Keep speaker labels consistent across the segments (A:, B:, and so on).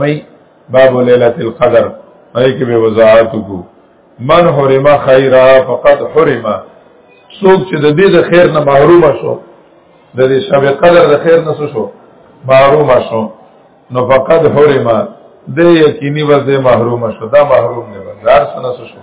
A: مې باب ليله القدر هغه کې به وضاحت کو من حرم خيرا فقد حرم څوک چې د دې د خیر نه محروم شو د دې شب قدر د خیر نه شو محروم شو نو فقد حرم د یقیني ورته محروم شو دا محروم نه بازار سره شو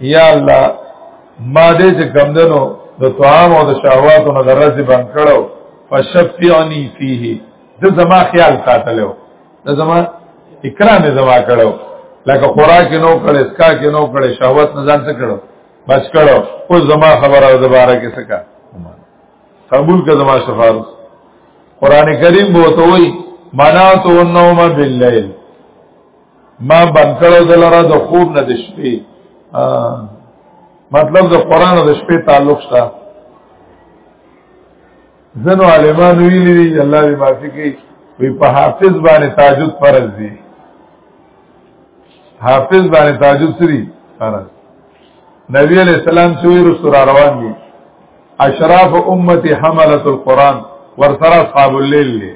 A: یا الله ما دې چې کمدنو د طعام او د شهواتو نه درځي بند کړو فشفعنی فيه د زما خیال ساتلو د زما اکرام زما کړو لکه خوراک نو کړي اسکا کې نو کړي شهوت نه ځان څه کړو بچ کړو او زما خبره او دوباره کې څه کا قبول کړه زما شفاعت قران کریم بوته وی مناتو النوم باللیل ما بند کړو دلاره د خوب نه د شپې مطلب د قران او د شپې تعلق شته زنو عالمان ویلي دي الله دې معافي کوي وی په حافظ باندې تاجد فرض دي حافظ باندې تاجد سری فرض نبی علیہ السلام چې وی رسول روان دي اشراف امتی حملت القرآن ورسره اصحاب الليل لی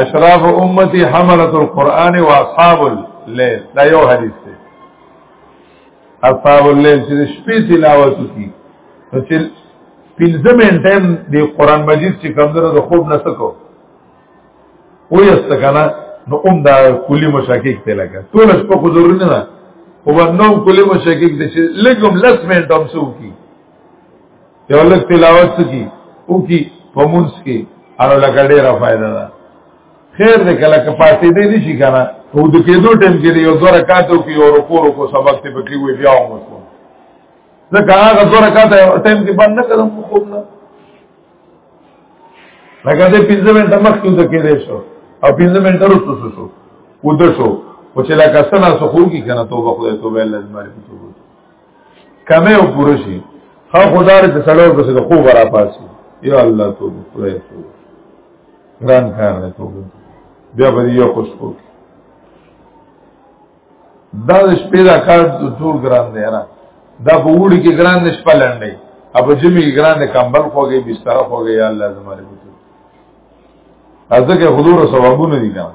A: اشراف امتی حملت القرآن و اصحاب اللیل دا یو حدیث دی اصحاب اللیل چې شپې تلاوت کی نو چې پنځه منټه د قرآن مجید چې کمزره د خوب نه سکو و یست کنه نو اوم دا کلی مشکک ته لګا ټول شپه خو ضروري نه ده خو نو کلی مشکک دي چې لګم لس منټه هم سو کی یو لږ تلاوت کی او کی پمونس کی اړه لګ ډیره فائدہ ده خیر دې کله که پاتې دې نشي کنه او د کېدو ټیم کې یو دوه رکعاتو کې یو رکوع رکوع سبق ته پکې وی بیا ومو ځکه هغه دوه رکعات ټیم کې باندې کړم خو نه لکه دې 15 منټه مخکې د کې دې شو او 15 منټه وروسته شو ود شو او چې لکه سنا سخو کی کنه توبه خدای توبه لازمه توبه کمه او پوره شي خو خدای دې سړیو پسې د خوب را پاسي یا الله تو خدای تو ګران کار نه تو بیا به یو خوش کو دا د شپې دا کار ټول ګران دی نه دا په وړي کې ګران نش پلنډي اب جمی کې ګران نه کمبل خوږي بستر خوږي یا الله زماره ازکه حضور ثوابونه دي ګران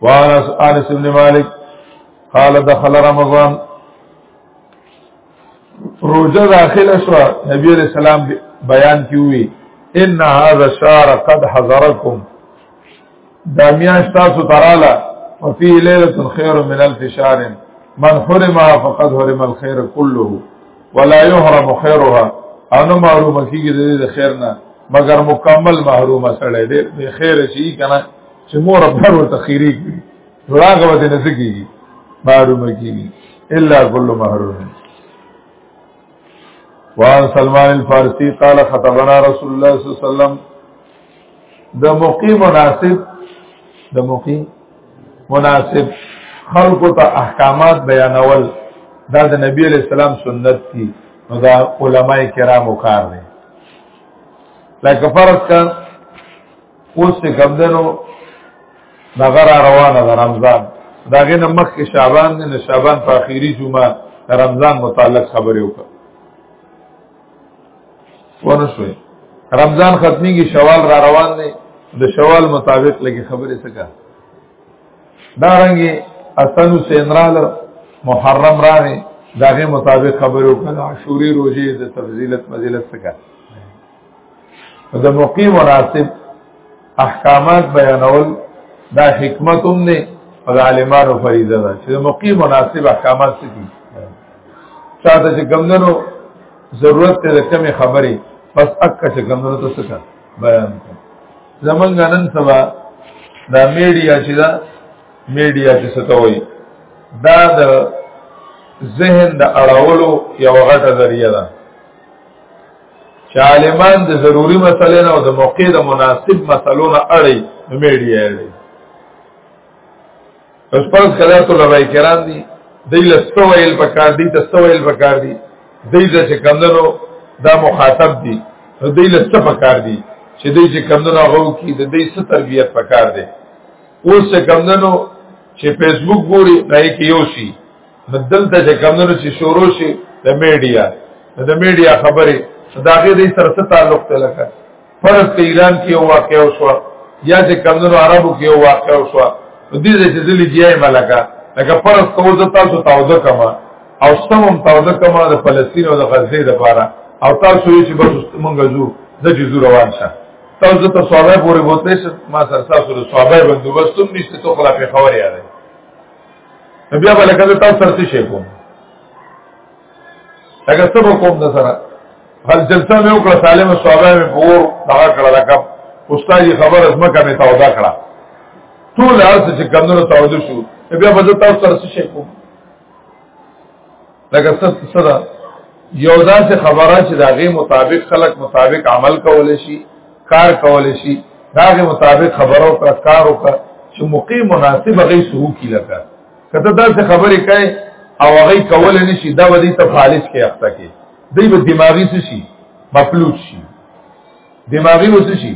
A: وعن انس بن مالک قال دخل رمضان روزه داخله شو نبی علیہ السلام بیان کیوي ان هذا الشهر قد حضركم دا میاش تاسو تراله وفي ليله خير من الف شهر من حرمها فقد حرم الخير كله ولا يحرم خيرها انو معلومه کیږي د خیر نه مگر مکمل محروم سره ډېر خیر شي کنه چې مور پر ورته خیری کړي راغه ودی نه سکیږي محروم کیږي الا كل محروم وان سلمان الفارسی قال خطبنا رسول الله صلی الله علیه وسلم د مقیم مناسب د مقیم مناسب خلق ته احکامات بیانول دا د نبی علیہ السلام سنت دي نو دا علماء کرامو کار دی لکه فرض کړه اوس څه کم دنو دغه را روانه ده رمضان دا غنه مخ کې شعبان نه شعبان په اخیری جمعه رمضان متعلق خبرې وکړه ونه شوې رمضان ختمي کې شوال را روان دي د شوال مطابق لګي خبرې سکا دا رنګي اسنو سینرال محرم راغی داغه مطابق خبرو کړه عاشوري روزي د تفضیلت فضیلت سکا د مقیم مناسب احکامات بیانول دا حکمت هم دی او د عالمانو فریضه ده چې د مقیم مناسب احکامات څه دي چاته چې ګمندنو ضرورت ته کمې خبرې پس اک چې ګمندنو ته څه بیان زمونږ نن سبا دا میډیا چې دا میډیا چې څه ته وایي دا د ذهن د اړولو یو غټه ذریعہ ده چې عالمان د ضروری مسلې نه او د موقع د مناسب مسلو نه اړي میډي اړي اوس پرس کله ته لوي کران دي د لستو ویل پکار دي تاسو ویل پکار دي د دې چې کمندرو دا مخاطب دي نو د لستو پکار دي چې د دې چې کمندرو هغه کی د دې ست تربيت پکار دي اوس چې کمندرو چې فیسبوک ګوري نه کې یو شي دلته چې کمونو چې شروع شي د میډیا د میډیا خبرې دا غي د سره څه تعلق ته لکه فرض ته ایران کې یو واقع وشو یا چې کمونو عربو کې یو واقع وشو نو دې چې ځلې جیای ملکا لکه فرض کوو زه تاسو تاوده کما او سمم تاوده کما د فلسطین او د غزې لپاره او تاسو یې چې بس مونږ زو د جزو روان شه تاسو ته صحابه پورې بوتلی شه ما سره تاسو له صحابه بندوبستم نشته ته خلاف خبره یاده بیا به لکه تاسو سره څه شي کوم لکه څه به کوم د سره هل جلسه مې وکړه سالم صحابه مې پور دا کړه لکه استاد خبر از مکه مې تودا کړه ټول ارس چې کمنو تودا شو بیا به تاسو سره څه شي کوم لکه ست صدا یو داسې خبره چې داغه مطابق خلق مطابق عمل کول شي کار کول شي داغه مطابق خبرو پر کار او پر چې موقع مناسب غي سو کی لکه کته داسې خبرې کوي او هغه کول نه شي دا ودی ته فالج کې اخته کې دی به دماغي څه شي مفلوج شي دماغي وڅ شي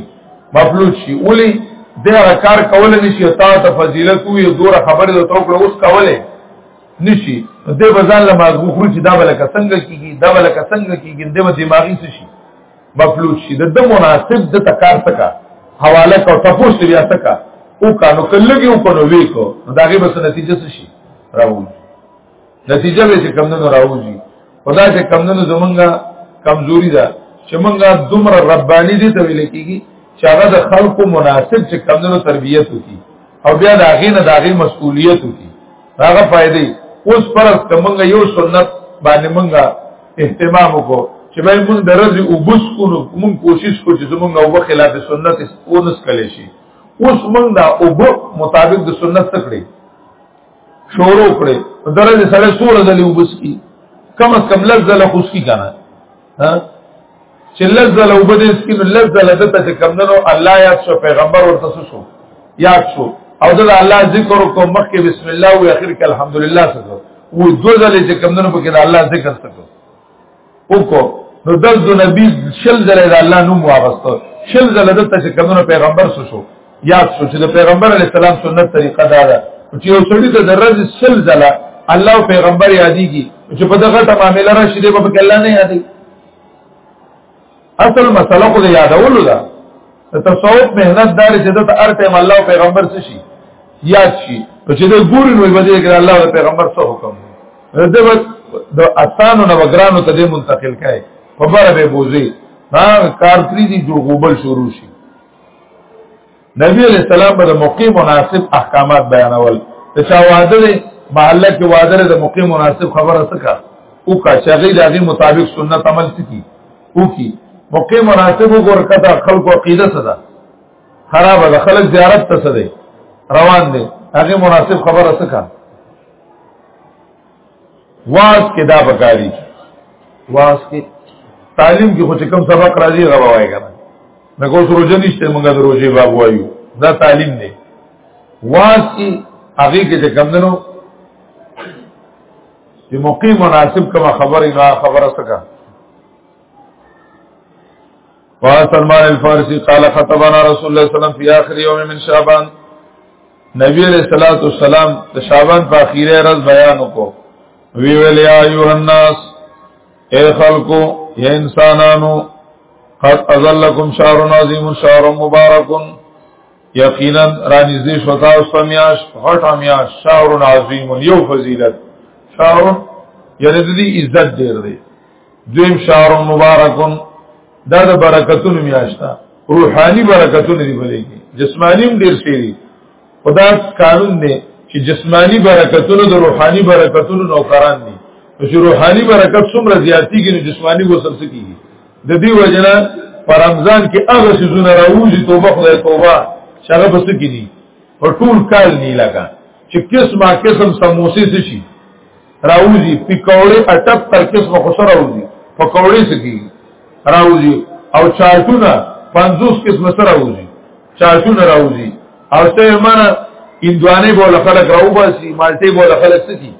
A: مفلوج شي ولي دا کار کول نه شي تا ته فضیلت وي دور خبره ته وکړه اوس کوله نشي نو دې بزان له ماغو خو چې دا بلکه څنګه کیږي دا بلکه څنګه کیږي دې دماغي څه شي مفلوج شي د مناسب د تکار تکا حواله کو تفوس بیا تکا او کانو کلګي او کانو وی کو دا غي بس نتیجه څه شي راوځي نتیجه به چې کم نه راوځي خدا چې کم نه زمونږه کمزوري ده چې مونږه دومره رباني دي ته ویل کیږي چې هغه د خلکو مناسب چې کم نه تربیت وکي او بیا د هغه نه د هغه مسؤلیت وکي هغه فائدې اوس پرز کومه یو سنت باندې مونږه اهتمام وکړو چې باید مونږ درځي او بس کوو مونږ کوشش کوو چې زمونږ او خلاف سنت ونس کړي شي اوس مونږ دا او مطابق د سنت تکړه شروع کړي درځي سره سور دلی وبس کی کم از کم لز زله خوش کی کنه ها چې لزل او بده سکینو لزل دته چې کمندنو الله یاد شو پیغمبر ورته شو یاد شو او د الله ذکر کو مخکې بسم الله او اخر کې الحمدلله سره و دوزل چې کمندنو په کې د الله ذکر سره وکړو نو دغه نبی شل زله د الله نوم واغستو شل زله دته چې کمندنو پیغمبر شو یاد شو چې د پیغمبر علی السلام سنت طریقه دا ده چې یو سړی د درز سل زله الله پیغمبر یادېږي چې په دغه ټمه مل راشي دی په کله نه یادې اصل مسله خو یادولو ده تصوف مهنت دار چې د هر ټیم الله پیغمبر څه شي یاد شي چې د ګور نو باندې کې الله او پیغمبر څه حکم ده د اسانو نو ګرانو ته منتقل کړي په بره به بوزي ها کار پری دي جوړوبل شروع شي نبی علیہ السلام به د موقع مناسب احکامات بیانول ته چا وعده دی محله کې وعده د موقع مناسب خبره سکا او کا شغی دغه مطابق سنت عمل سکی او کی موقع مناسب وګور کته خلق عقیده صدا خراب ده خلق زیارت ته صدا روان دي هغه مناسب خبره سکا واس کې دا بکاری واس کې تعلیم کې خو چې کوم سبق راځي هغه وایي کنه نو کو سره جنشته مونږه د روزي باب وایو دا تعلیم دی واس کې هغه کې چې کم دنو چې موقع مناسب کما خبرې نه خبره سکا وسلمان الفارسی قال خطبنا رسول الله صلی الله علیه وسلم فی آخر یوم من شعبان نبی علیہ الصلوۃ والسلام د شعبان په اخیره ورځ بیان وکړو وی ویل یا ایه الناس اے خلقو یا انسانانو قد ازلکم شهر عظیم شهر مبارک یقینا رانیزدی شتا او سمیاش غټ امیاش شهر عظیم یو فضیلت شهر یعنی د دې عزت ډیر دی دویم شهر مبارکون دا د برکتونو میاشتا روحاني برکتونه دی بلې جسمانی هم ډیر شي دي خدا قانون دی چې جسمانی برکتونه د روحاني برکتونو نوکران دي چې روحاني برکت څومره زیاتی کیږي جسمانی غسل سکیږي د دې وجنه پر رمضان کې هغه سيزونه راوځي توبه خدای توبه شغه بس کیږي په ټول کال نه لگا چې قسمه قسم سموسې شي راوځي پکوړې اټپ تر قسمه خو سره راوځي پکوړې سکی راوځي او چاټونه 50 قسمه سره راوځي چاټونه راوځي او څه معنا اندوانه بوله خلک راوباسي مالټي بوله خلک سکی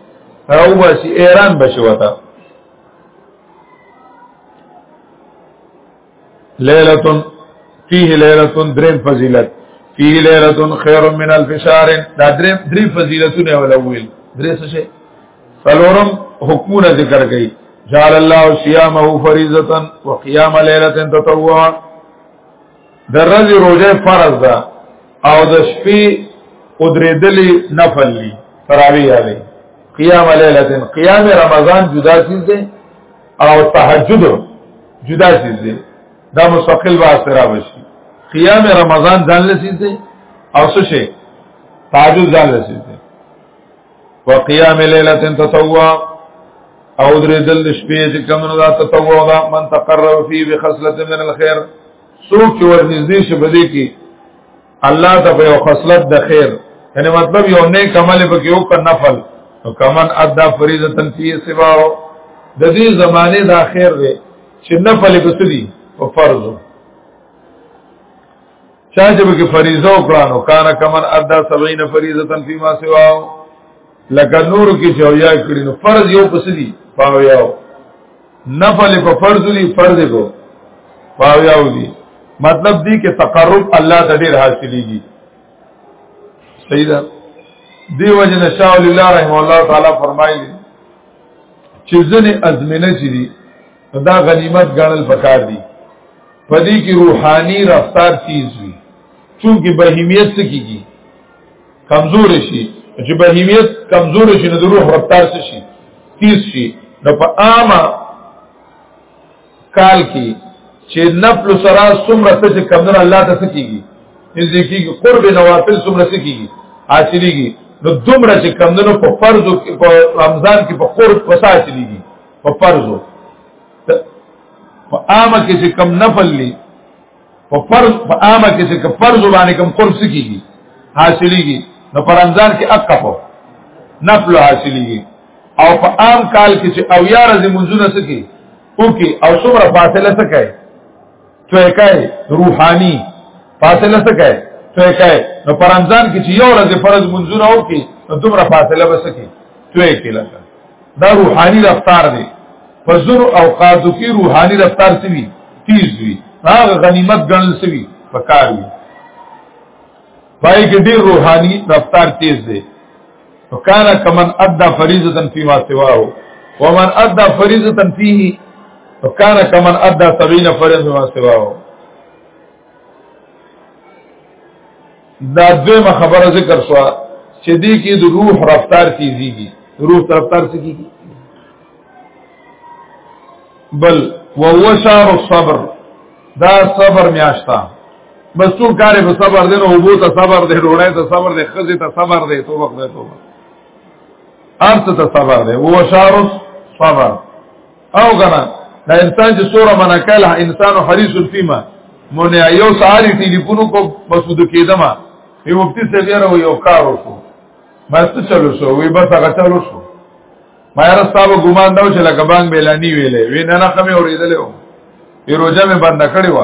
A: راوباسي ایران بشوتا لیلتون فيه لیلتون درم فضیلت فيه لیلتون خیر من الف شهر دا درم درې فضیلتونه ولول درې څه شي سلورم حکمونه ذکر کړي جعل الله صيامه فريضه وقيام ليله تطوع درځي روزه فرض ده او د شپې قدرېدلې نفل دي تراوی علی قیام لیلتن قیام رمضان جدا چیز دی او تهجد جدا چیز دی دا مستقل با سره بشي قیام رمضان ځان لسی دی او څه شي تهجد ځان لسی دی وقيام ليله تطوع او درې دل شپې چې کمنو دا تطوع دا من تقرب فيه بخصله من الخير سوچ ورنږدې شي بده کې الله ته په یو خصلت د خیر یعنی مطلب یو نیک عمل په کې یو کړ نفل نو کمن ادا فریضه فی سوا د دې زمانه دا خیر دی چې نفل په سدي او فرض چا چې به فریضه وکړانو کان کمن ادا 70 فریضه فی ما سوا لکه نور کې چې اویا کړی نو فرض یو پس دی پاویاو نفل په فرض دی فرض کو پاویاو دی مطلب دی کې تقرب الله ته ډیر حاصلېږي صحیح ده دی وجه نشاء الله رحم الله تعالی فرمایلی چې ځنې ازمنه چي دي دا غنیمت ګڼل پکار دي پدې کې روحاني رفتار چیز وي چونکه بهیمیت څه کیږي کمزور شي چې بهیمیت کمزور شي نو د روح رفتار شي تیز شي نو په عامه کال کې چې نفل سرا څومره څه کمنه الله ته سکیږي نزدیکی کې قرب نوافل څومره سکیږي حاصلېږي نو دومره چې کمنه په فرض کې په رمضان کې په قرب وسا حاصلېږي په فرض په عامه کې چې کم نفل لې په فرض په عامه کې چې فرض باندې کوم قرب سکیږي حاصلېږي نو پر انځان کې اقفو نفل حاصلېږي او په عام کال کې چې او یا رز منځونه سکی او کې او څومره فاصله سکه توې کای روحاني فاصله سکه توې کای نو پر انځان کې چې یو رز فرض منځونه او کې نو دومره فاصله وسکه توې کې لکه دا روحاني رفتار دی فزر او قادو کی روحانی رفتار سوی تیز وی هغه غنیمت ګڼل سوی پکار وی پای کې ډیر روحانی رفتار تیز دی وکانا کمن ادى فریضه فيما سواه ومن ادى فریضه فيه وکانا کمن ادى 70 فریضه فيما سواه دا دویمه خبره ذکر شو چې دې کې د روح رفتار تیزیږي روح رفتار څه کیږي بل وهو شهر الصبر دا صبر میاشتا بس ټول کار په صبر دی نو وبو ته صبر دی ډوړای ته صبر دی خزه ته صبر دی تو وخت دی تو ارته ته صبر دی وهو شهر الصبر او کنه دا انسان چې سوره منکل انسان حریص فیما مونږ یو ساری ټلیفون کو مسعود کېدما وی مفتی سیبیره یو کار وشو بس چلو شو وی بس هغه چلو شو ما یاره ستاسو ګمان دا چې لکه بانګ بیلانی ویلې وی نه نه کمې اورېدلې و ای روزه مې بند کړې و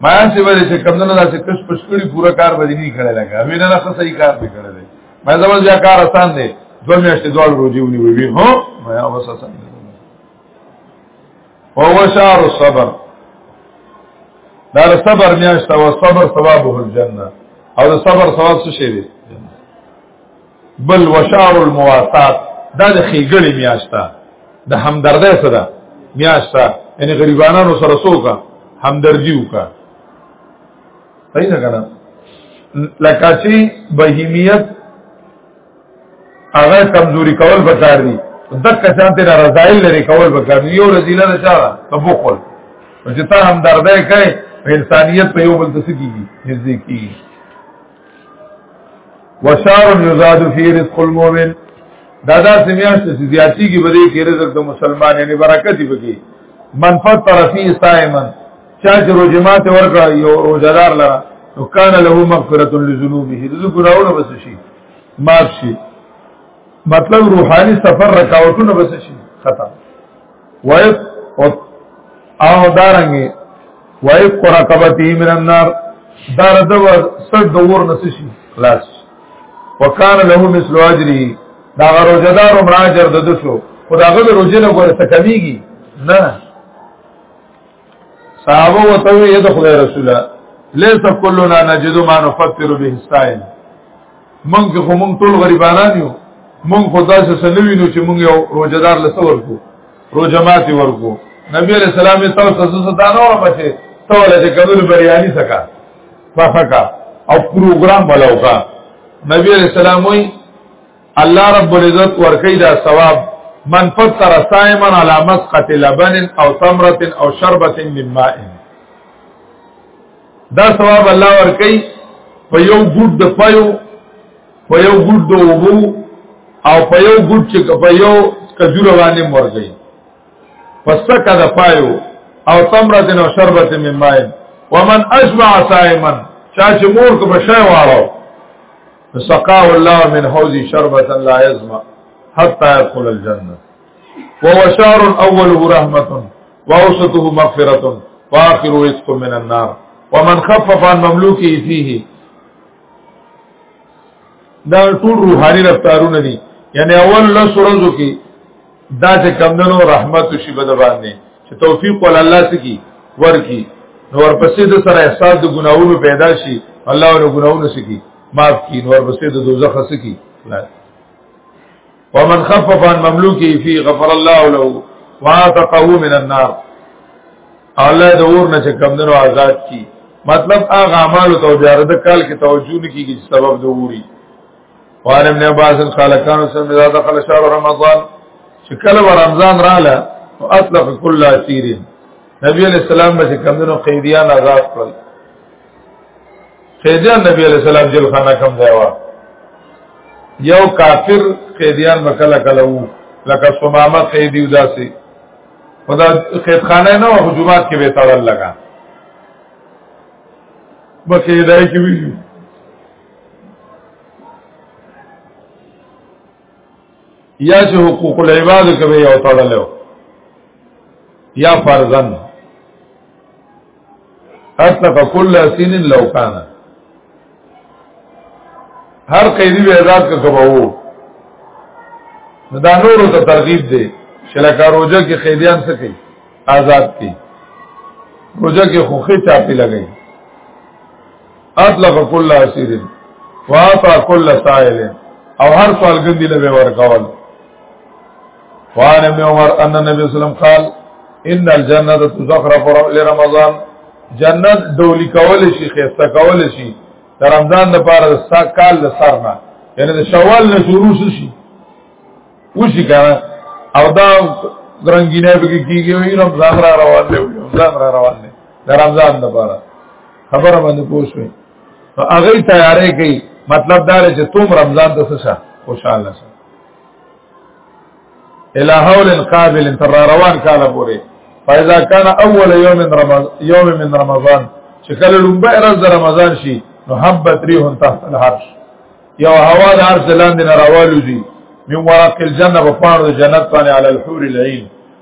A: ما یې چې ورې چې کم نه داسې کښ پښ کړی پورا کار باندې نه کړی لګا وی نه نه صحیح کار به کړی دی ما زموږ بیا کار آسان دی دوه میاشتې دوه روزي ونی وی هو ما یې اوس آسان دی او هو شهر الصبر دا صبر میاشت او صبر ثوابه الجنه او صبر ثواب څه شي دی بل وشار المواسات دا د خېګړې میاشتا د همدردۍ سره میاشتا یعنی غریبانو سره سوکا همدردی وکا صحیح نه کنه لکه چې بهیمیت هغه کمزوري کول پکار دي دک شانته را رضایل لري کول پکار دي یو رضیله نه چا تبوخل چې تا همدردۍ کوي انسانیت په یو بل څه کیږي نږدې کیږي وشار یزاد فی رزق المؤمن دا دا سمیاش ته زیاتی کی بده کې رزق د مسلمان یعنی برکت به کی من فطر فی صائمن چا چې روزه ماته ورکړه یو روزدار لره نو کان له مغفرۃ لذنوبه ذو ګناونه بس شي معاف شي مطلب روحاني سفر رکاوټونه بس شي ختم وای او دارنګي وای قرقبتی من النار دار دو سر دور نسشي خلاص وکان له مثل اجري دا روزدار عمر اجر د دشو خداغه روزنه ګور څه کمیږي نه صحابه وتوی اې د خدای رسوله ليس كلنا نجد ما نفطر به السائل مونږ خو مونږ ټول غریبانان یو مونږ خدا سره سلوي نو چې مونږ یو روزدار لسور کو روزمات ورکو نبی علیہ السلام تاسو څه دانو را بچي توله چې کډول بریالي سکا فخکا او پروګرام ولاوکا نبی علیہ السلام وی الله رب العزت ورکی دا ثواب من فطر صائما على مسقط لبن او تمره او شربت من ماء دا ثواب الله ورکی په یو ګډ د پيو په یو ګډ د وبو او په یو ګډ چې په یو کجوره باندې مرځي فسکه د پایو او تمره او شربت من ماء ومن اشبع صائما چا چې مور کو بشای واړو فسقاه الله من حوض شربة لا يزمع حتى يدخل الجنة وهو شعر أوله رحمة وأوسطه مغفرة وآخر رزق من النار ومن خفف عن مملوكه فيه دا ټول روحاني رفتارونه دي یعنی اول لس ورځو کې دا چې کمندونو رحمت شي بد باندې چې توفیق ول الله سکی ورکی نو ورپسې د سره احساس د ګناوونو پیدا شي الله له ګناوونو سکی معاف کی نو ورپسې د دوزخ سکی خلاص ومن خفف عن مملوکه فی غفر الله له واتقوا من النار الله د اور نه چې کمندونو آزاد کی مطلب هغه اعمال او توجارد کال کې توجه نه کیږي سبب د ووري وان ابن عباس قال كان سم اذا دخل شهر رمضان چې کله رمضان رااله اطلق كل اسير نبی علیہ السلام به کمندونو قیدیان آزاد کړل قیدیان نبی علیہ السلام جیل خانه کم ځای و یو کافر قیدیان مکلا کلا وو لکه سمامه قیدی وداسي خدا قید خانه نه او جمعات کې به تړل لگا بقیدای کې ویلو یا چې حقوق العباد کوي او تړلو یا فرزن اتق کل اسین لو کان هر قیدی به آزاد کا کبو دا نورو ته ترغیب دی چې لکه روزه کې قیدیان څه کوي آزاد کی روزه کې خوخه چاپی لګي اطلق کل اسیر واعطى کل سائل او هر سوال ګندی له ورکول وان ابن عمر ان النبي صلی الله علیه وسلم قال ان الجنه تزخرف لرمضان جنت دولی کول شي خسته کول شي د رمضان د پاره د کال د سرنا یعنی د شوال نه شروع شي وشي کنه او دا رنگینه به کیږي رمضان را روان دی رمضان را روان دی د رمضان د پاره خبره باندې پوښوي نو هغه تیارې کوي مطلب دا چې تم رمضان ته څه خوشاله شه الى حول قابل تر روان کاله پورې فاذا كان اول يوم من رمضان يوم من رمضان چې کله لومبه ورځ د رمضان شي نو حبت ريح تحت العرش یو هوا د عرش لاندې راوالو دي من ورق الجنه په پاڼو جنت باندې علی الحور العين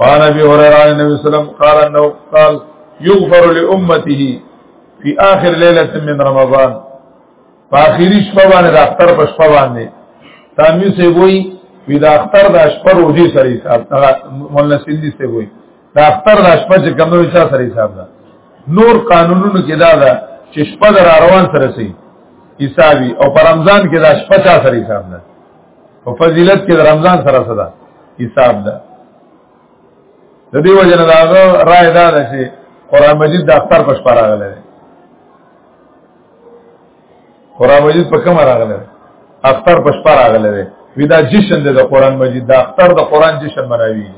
A: قال ابي هريره عن النبي صلى الله عليه وسلم قال انه قال يغفر لامته في اخر ليله من رمضان فاخري شپه باندې د اختر په شپه باندې تنوي سي وي وی دا اختر د شپه روزي سره حساب مولا سندي سي وي دا اختر د شپه چې کومو چا سره حساب ده نور قانونونو کې دا ده چې شپه د روان سره سي حسابي او پر رمضان کې دا شپه چا سره حساب ده په فضیلت کې رمضان سره صدا حساب ده د دې وجه نه داغه رائے دا ده چې قران مجید د اختر په شپه راغلی دی قران مجید په کوم راغلی دی اختر په شپه راغلی دی ودا جشن د قران مجید د اختر د قران جشن مناوی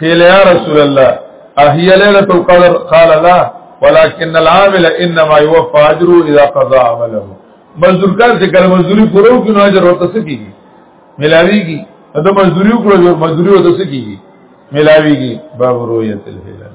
A: قیل یا رسول الله اهی لیلة القدر قال لا ولكن العامل انما يوفى اجره اذا قضى عمله مزدور کار چې کله مزدوري پوره وکړي نو اجر ورته سکیږي ملاويږي دا مزدوري وکړو جو مزدوري ورته سکیږي ملاويږي باب رؤيت الهلال